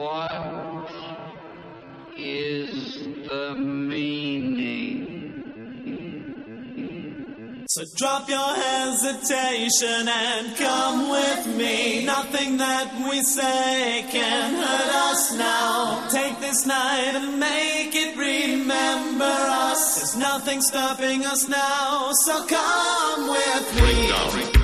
What is the meaning? So drop your hesitation and come with me. Nothing that we say can hurt us now. Take this night and make it remember us. There's nothing stopping us now. So come with me.